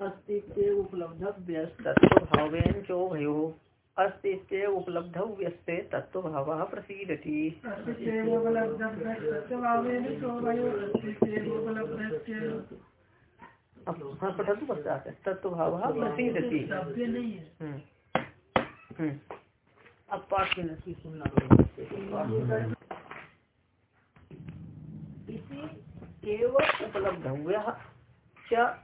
अस्तित्व उपलब्धव्य तत्व भावेन अस्तित्व उपलब्धव्यस्ते तत्व भाव प्रसीदति। हाँ पश्चात प्रसीदति। हम्म। हम्म। अब पाठ की नसी सुनना इसी एवं उपलब्धव्य च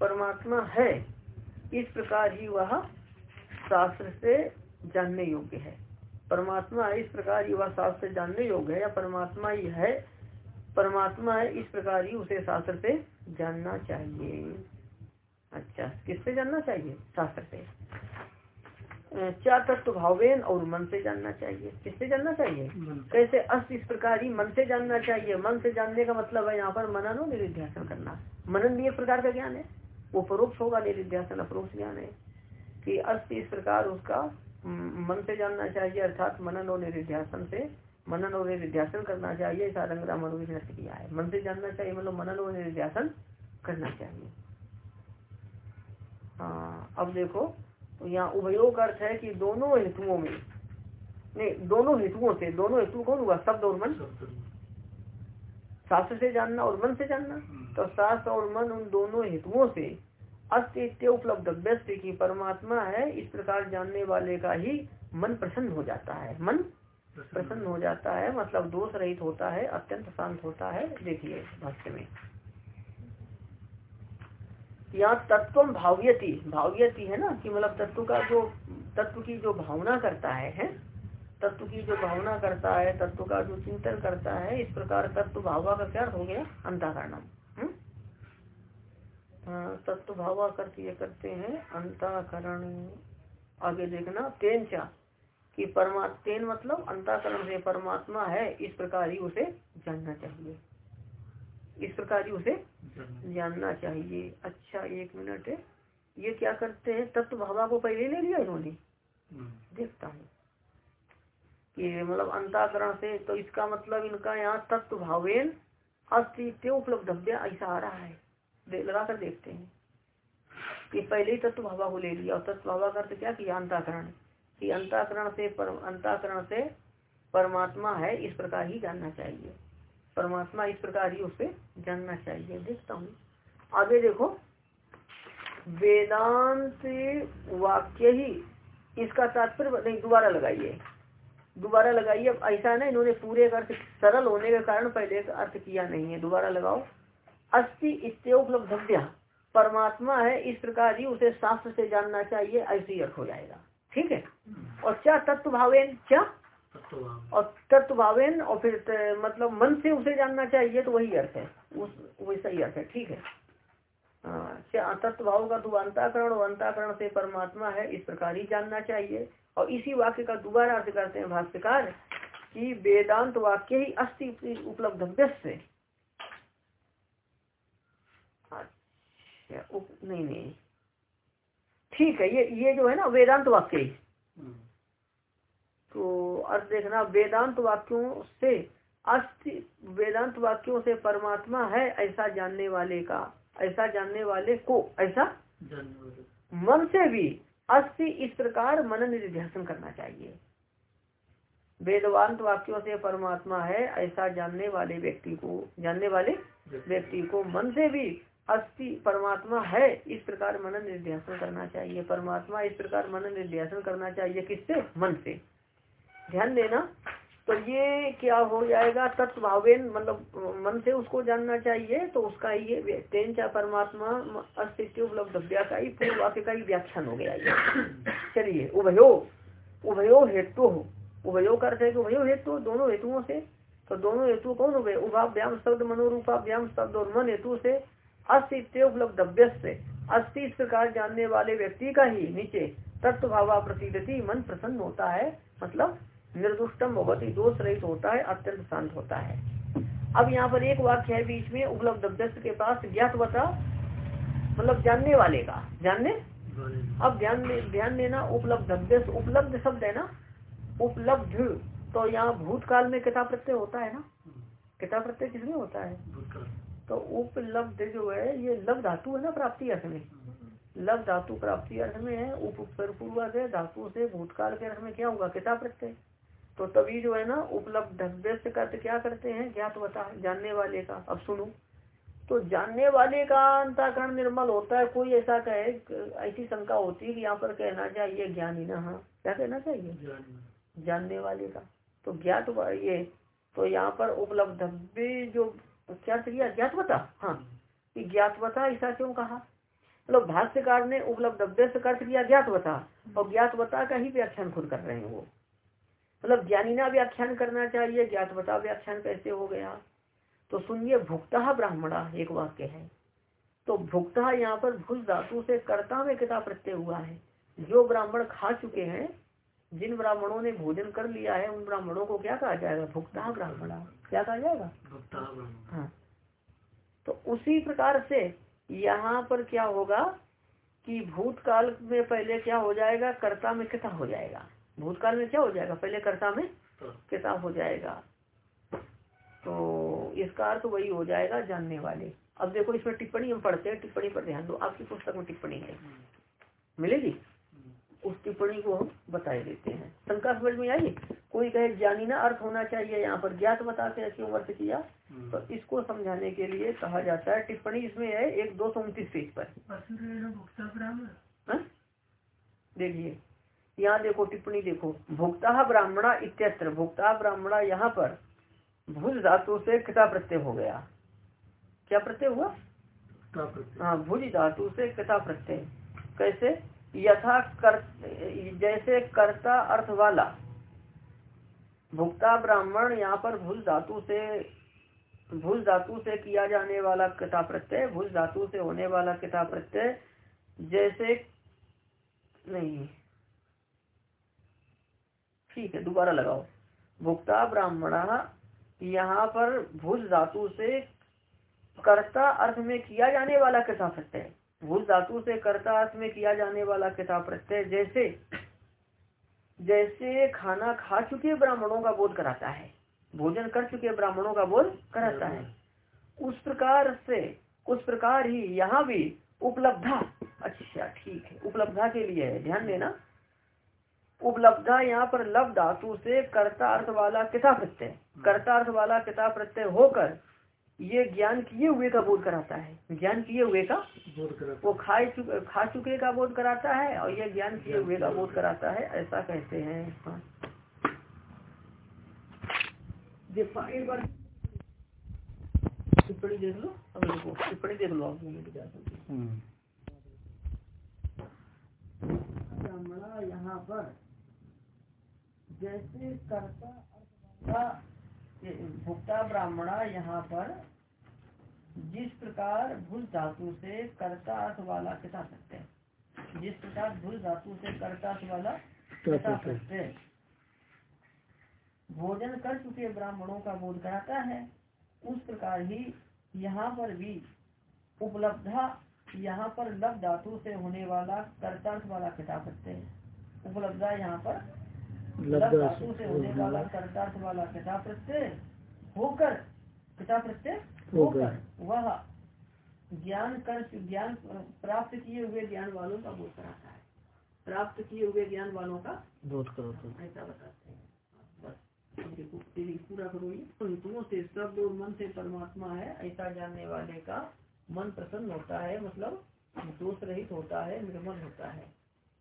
परमात्मा है इस प्रकार ही वह शास्त्र से जानने योग्य है। परमात्मा इस प्रकार ही वह शास्त्र से जानने योग्य है या परमात्मा ही है परमात्मा है इस प्रकार ही उसे शास्त्र से जानना चाहिए। अच्छा किससे जानना चाहिए? शास्त्र से। चार तत्व भावेन और मन से जानना चाहिए। किससे जानना चाहिए? कैसे? अस्त इस प्रकार ही मन से जानना चाहिए। मन से जानने का मतलब है यहाँ पर मनन और निरिध्यासन करना। मनन भी एक प्रकार का ज्ञान है। वो परोक्ष होगा निरिध्यासन अपरोक्ष ज्ञान है कि अस्त इस प्रकार उसका मन से जानना चाहिए अर्थात मनन और निरिध्यासन से मनन और निरिध्यासन करना चाहिए ऐसा रंगरा मनोविद ने किया है। मन से जानना चाहिए मतलब मनन और निरिध्यासन करना चाहिए। हाँ अब देखो तो यहाँ उभयोग अर्थ है कि दोनों हेतुओं में नहीं दोनों हेतुओं से दोनों हेतु कौन हुआ? शब्द और मन? शास्त्र से जानना और मन से जानना। तो शास्त्र और मन उन दोनों हेतुओं से अस्तित्व उपलब्ध। व्यस्त की परमात्मा है इस प्रकार जानने वाले का ही मन प्रसन्न हो जाता है। मन प्रसन्न हो जाता है मतलब दोष रहित होता है अत्यंत शांत होता है। देखिए भाष्य में। यहाँ तत्व भाव्यति। भाव्यति है ना कि मतलब तत्व का जो तत्व की जो भावना करता है, है? तत्व की जो भावना करता है तत्व का जो चिंतन करता है इस प्रकार तत्व भावा का क्या हो गया? अंताकरणम? हाँ, तत्व भावा करते करते हैं अंताकरण। आगे देखना तेन चा कि परमात्मा तेन मतलब अंताकरण से परमात्मा है इस प्रकार ही उसे जानना चाहिए। इस प्रकार ही उसे जानना। चाहिए। अच्छा एक मिनट है ये क्या करते हैं? तत्व भावा को पहले ले लिया इन्होंने। हम्म। देखता हूँ। कि मतलब अंताकरण से तो इसका मतलब इनका यहाँ तत्व भावेन अस्तित्व उपलब्ध ऐसा आ रहा है। लगा कर देखते हैं। कि पहले ही तत्व भावा को ले लिया, और तत्व भावा का अर्थ क्या? किया अंताकरण। कि अंताकरण से पर अंताकरण से परमात्मा है, इस प्रकार ही जानना चाहिए। परमात्मा इस प्रकार ही उसे जानना चाहिए। देखता हूँ। आगे देखो। वेदांत वाक्य ही इसका तात्पर्य नहीं, दोबारा लगाइए। दोबारा लगाइए। अब ऐसा ना इन्होंने पूरे अर्थ सरल होने के कारण पहले का अर्थ किया नहीं है। दोबारा लगाओ। अस्थि इत्योपलब्धव्य परमात्मा है इस प्रकार ही उसे शास्त्र से जानना चाहिए ऐसे ही अर्थ हो जाएगा। ठीक है? और क्या तत्व भावेन क्या और तत्व भावेन और फिर मतलब मन से उसे जानना चाहिए तो वही अर्थ है। उस वैसा ही अर्थ है। ठीक है? हाँ, तत्व भाव का तो अंताकरण और अंताकरण से परमात्मा है इस प्रकार ही जानना चाहिए। और इसी वाक्य का दोबारा अर्थ करते हैं भाष्यकार कि वेदांत वाक्य ही अस्थि उपलब्ध से अच्छा नहीं नहीं। ठीक है ये ये जो है ना वेदांत वाक्य हम्म। तो अर्थ देखना वेदांत वाक्यों से अस्थि वेदांत वाक्यों से परमात्मा है ऐसा जानने वाले का ऐसा जानने वाले को ऐसा मन से भी अस्थि इस प्रकार मन निर्ध्यासन करना चाहिए। वेदवांत वाक्यों से परमात्मा है ऐसा जानने वाले व्यक्ति को जानने वाले व्यक्ति को मन से भी अस्थि परमात्मा है, इस प्रकार मनन निर्ध्यासन करना चाहिए। परमात्मा इस प्रकार मनन निर्ध्यासन करना चाहिए किससे? मन से। ध्यान देना। तो ये क्या हो जाएगा? तत्व भावेन मतलब मन से उसको जानना चाहिए तो उसका ये तेन चा परमात्मा अस्तित्व उपलब्ध का ही पूर्व वाक्य का ही व्याख्यान हो गया ये। चलिए, उभयो। उभयो हेतु। हो उभयो का अर्थ है कि उभयो हेतु, दोनों हेतुओं से। तो दोनों हेतु कौन हो गए? उभाव्याम शब्द मनोरूपाभ्याम शब्द और मन हेतु से। अस्तित्व उपलब्धव्य से अस्थि इस प्रकार जानने वाले व्यक्ति का ही नीचे तत्व भावा प्रसिद्धि मन प्रसन्न होता है मतलब निर्दुष्टम ही दोष रहित होता है, अत्यंत शांत होता है। अब यहाँ पर एक वाक्य है बीच में, उपलब्ध के पास ज्ञात बता मतलब जानने वाले का, जानने? अब ध्यान ध्यान देना उपलब्ध उपलब्ध शब्द है ना? उपलब्ध तो यहाँ भूतकाल में किताब प्रत्यय होता है ना? किताब प्रत्यय किसमें होता है? तो उपलब्ध जो है ये लव धातु है ना प्राप्ति अर्थ में? लव धातु प्राप्ति अर्थ में है उप धातु से भूतकाल के अर्थ में क्या होगा? किताब प्रत्यय तो तभी जो है ना उपलब्ध करते क्या करते हैं? ज्ञात बता जानने वाले का। अब सुनो। तो जानने वाले का अंताकरण निर्मल होता है कोई ऐसा कहे ऐसी शंका होती है कि यहाँ पर कहना चाहिए ज्ञानी ना हाँ। क्या कहना चाहिए? जानने वाले का। तो ज्ञात ये तो यहाँ पर उपलब्ध जो क्या किया ज्ञातवता? हाँ। ज्ञातवता ऐसा क्यों कहा? मतलब भाष्यकार ने उपलब्ध से अर्थ किया ज्ञातवता और ज्ञातवता का ही व्याख्यान खुद कर रहे हैं वो। मतलब ज्ञानीना व्याख्यान करना चाहिए ज्ञातवता व्याख्यान कैसे हो गया? तो सुनिए भुक्ता ब्राह्मणा एक वाक्य है। तो भुक्ता यहाँ पर भूल धातु से कर्ता में किताब प्रत्यय हुआ है? जो ब्राह्मण खा चुके हैं जिन ब्राह्मणों ने भोजन कर लिया है उन ब्राह्मणों को क्या कहा जाएगा? भुक्ता ब्राह्मणा। क्या कहा जाएगा? हाँ। तो उसी प्रकार से यहाँ पर क्या होगा कि भूतकाल में पहले क्या हो जाएगा? कर्ता में किता हो जाएगा। भूतकाल में क्या हो जाएगा? पहले कर्ता में किताब हो जाएगा। तो इसका अर्थ वही हो जाएगा जानने वाले। अब देखो इसमें टिप्पणी हम पढ़ते हैं। टिप्पणी पर ध्यान दो। आपकी पुस्तक में टिप्पणी है। मिलेगी? उस टिप्पणी को हम बताए देते हैं। शंका समझ में आई कोई कहे ज्ञानी ना अर्थ होना चाहिए यहाँ पर ज्ञात बता के क्यों अर्थ किया? तो इसको समझाने के लिए कहा जाता है टिप्पणी इसमें है एक दो सौ उनतीस पेज पर। हाँ? देखिए यहाँ देखो टिप्पणी देखो। भुक्ता ब्राह्मणा इत्यत्र भुक्ता ब्राह्मणा यहाँ पर भुज धातु से किता प्रत्यय हो गया। क्या प्रत्यय हुआ? हाँ भुज धातु से किता प्रत्यय। कैसे? यथा कर जैसे कर्ता अर्थ वाला भुक्ता ब्राह्मण यहाँ पर भूल धातु से, भूल धातु से किया जाने वाला किता प्रत्यय, भूल धातु से होने वाला किता प्रत्यय, जैसे नहीं। ठीक है, दोबारा लगाओ। भुक्ता ब्राह्मण यहाँ पर भूल धातु से कर्ता अर्थ में किया जाने वाला किता प्रत्यय। भूल धातु से कर्ता अर्थ में किया जाने वाला किता प्रत्यय जैसे जैसे खाना खा चुके ब्राह्मणों का बोध कराता है भोजन कर चुके ब्राह्मणों का बोध कराता है। उस प्रकार से उस प्रकार ही यहाँ भी उपलब्धा अच्छा ठीक है उपलब्धा के लिए है ध्यान देना। उपलब्धा यहाँ पर लब धातु से कर्ता अर्थ वाला किताब प्रत्यय कर्ता अर्थ वाला किताब प्रत्यय होकर ये ज्ञान किए हुए का बोध कराता है ज्ञान किए हुए का बोध वो खा चुके खा चुके का बोध कराता है और ये ज्ञान किए हुए का बोध कराता है ऐसा कहते हैं हाँ। टिप्पणी देख लो अब देखो टिप्पणी देख लो आप हम्म। यहाँ पर जैसे कर्ता भुक्ता ब्राह्मणा यहाँ पर जिस प्रकार भूल धातु से कर्ता अर्थ वाला किता सकते हैं। जिस प्रकार भूल धातु से कर्ता अर्थ वाला किता सकते हैं। भोजन कर चुके ब्राह्मणों का बोध कराता है। उस प्रकार ही यहाँ पर भी उपलब्धा यहाँ पर लब धातु से होने वाला कर्तार्थ वाला किताब सकते हैं। उपलब्धा यहाँ पर। धातु से होने वाला कर्तार्थ वाला किताब प्रत्यय होकर किताब प्रत्यय होकर वह ज्ञान कर ज्ञान प्राप्त किए हुए ज्ञान वालों का बोध कराता है। प्राप्त किए हुए ज्ञान वालों का बोध करो ऐसा बताते हैं। बस पूरा करो ये से शब्द और मन से परमात्मा है ऐसा जानने वाले का मन प्रसन्न होता है मतलब दोष रहित होता है निर्मल होता है।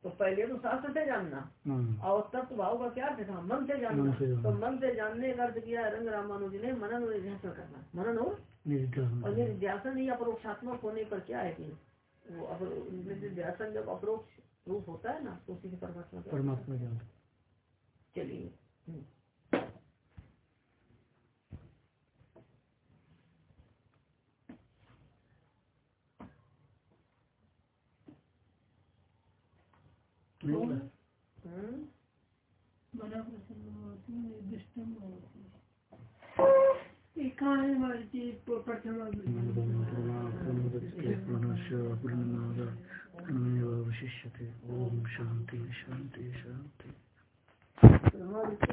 तो पहले तो शास्त्र से जानना। हम्म। और तत्व भाव का क्या अर्थ था मन से जानना। तो मन से जानने का अर्थ किया रंग रामानुज ने मनन और निर्ध्यासन करना। मनन और और निर्ध्यासन ही अपरोक्षात्मक होने पर क्या है कि वो निर्ध्यासन जब अपरोक्ष रूप होता है ना तो उसी से परमात्मा परमात्मा चलिए हम्म। हम्म? बड़ा प्रसन्न होती है दुष्टम होती है कहाँ है हमारी चीज़ प्रथमा अवशिष्यते। ओम शांति शांति शांति।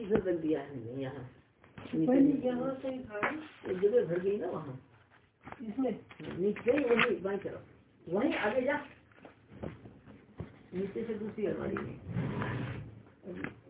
घर दिया है यहाँ। यहाँ से जगह भर गई ना वहाँ। इसमें? नीचे वही बाई तरफ़। वहीं आगे जा। नीचे से दूसरी अलमारी में